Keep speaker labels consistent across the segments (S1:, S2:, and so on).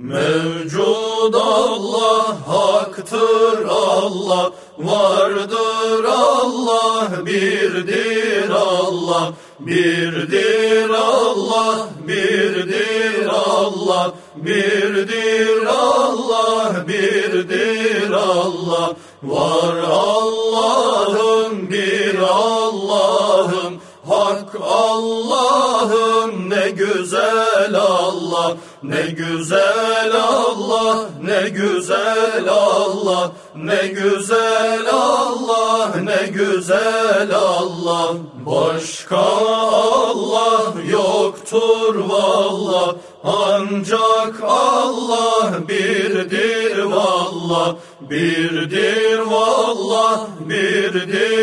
S1: Mevcud Allah, haktır Allah, vardır Allah, birdir Allah, birdir Allah, birdir Allah, birdir Allah, birdir Allah, var Allah'ım bir Allah'ım, Hak Allah'ım ne güzel Allah, ne güzel Allah, ne güzel Allah, ne güzel Allah, ne güzel Allah. Başka Allah yoktur vallah, ancak Allah birdir vallah, birdir vallah, birdir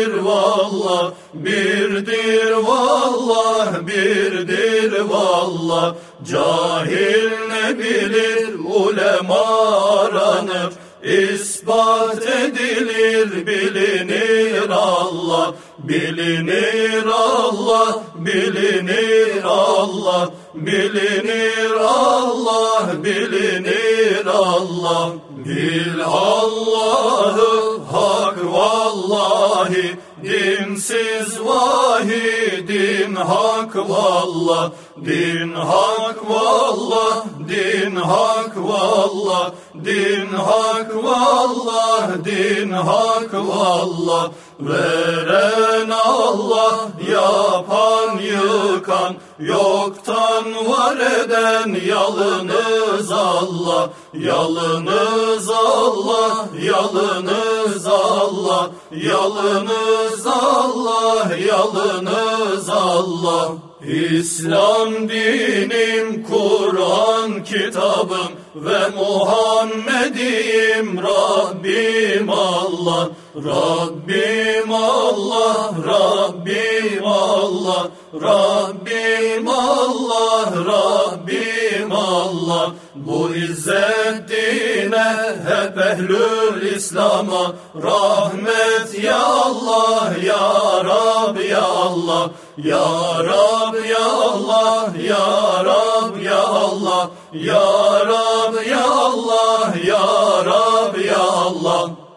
S1: vallah, birdir vallah, birdir vallah. Cahil ne bilir ulema aranır, İspat edilir bilinir Allah Bilinir Allah bilinir Allah bilinir Allah bilinir Allah Bil Allah'ı hak vallahi Dinsiz vahi din hak vallah Din hak vallah din hak vallah Din hak vallah din hak vallah Veren Allah yapan yıkan Yoktan var eden yalınız Allah. Yalınız Allah Yalınız Allah Yalınız Allah Yalınız Allah. İslam dinim, Kur'an kitabım ve Muhammed'im Rabbim Allah, Rabbim Allah, Rabbim Allah, Rabbim Allah, Rabbim Allah. Bu izzet hep ehlül İslam'a rahmet ya Allah, ya Rab ya Allah, ya Rab ya Allah, ya Rab ya Allah, ya Rab ya Allah, ya Rab ya Allah.